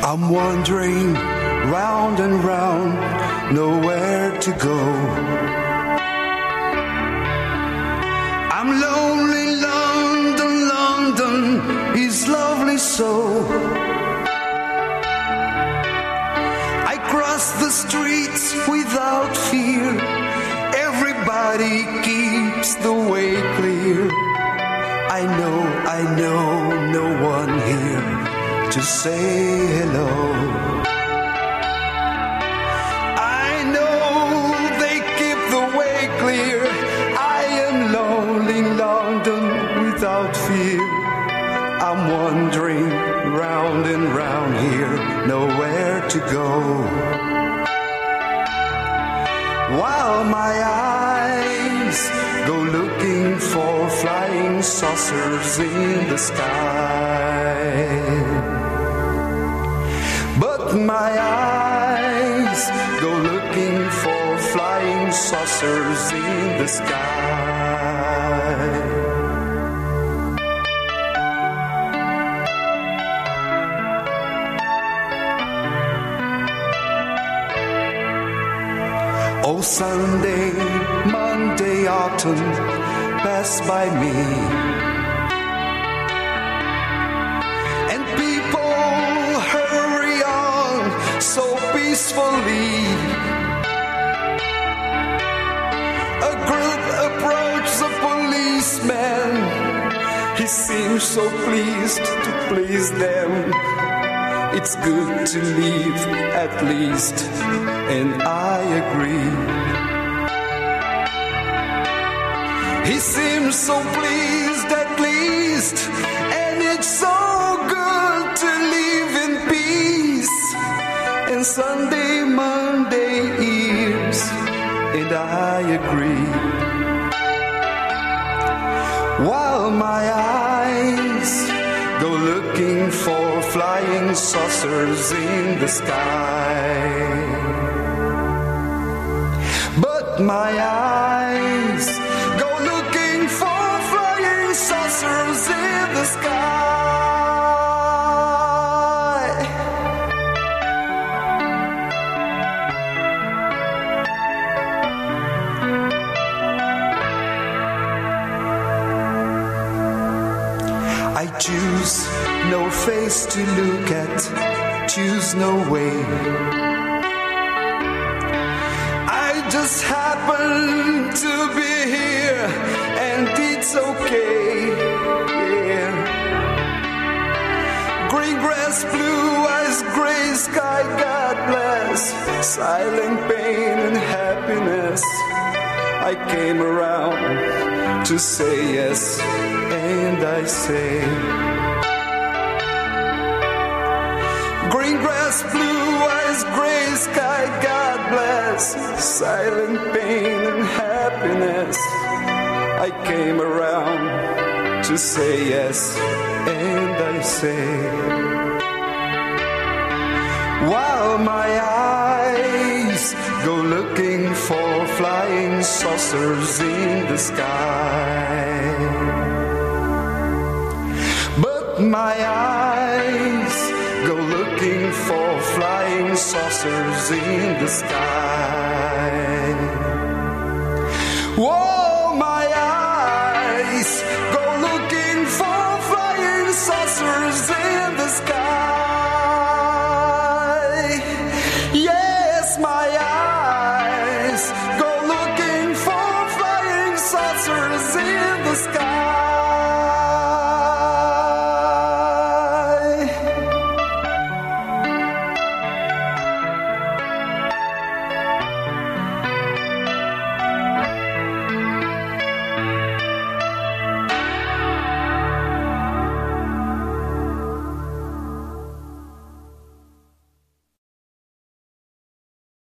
I'm wandering round and round, nowhere to go. I'm lonely, London, London is lovely so. I cross the streets without fear. Everybody keeps the way clear. I know, I know no one here to say hello. I know they keep the way clear. I am lonely London without fear. I'm wandering round and round here, nowhere to go. While my eyes go looking for flying saucers in the sky. My eyes go looking for flying saucers in the sky. Oh, Sunday, Monday, autumn pass by me. Peacefully. A group approaches a policeman. He seems so pleased to please them. It's good to leave at least, and I agree. He seems so pleased at least, and it's so good to live in peace. And Sunday, and I agree. While my eyes go looking for flying saucers in the sky. But my eyes no face to look at, choose no way. I just happen to be here, and it's okay. Yeah. Green grass, blue eyes, gray sky, God bless. Silent pain and happiness. I came around to say yes, and I say. Grass, blue eyes, gray sky, God bless. Silent pain and happiness. I came around to say yes, and I say. While my eyes go looking for flying saucers in the sky. But my eyes saucers in the sky.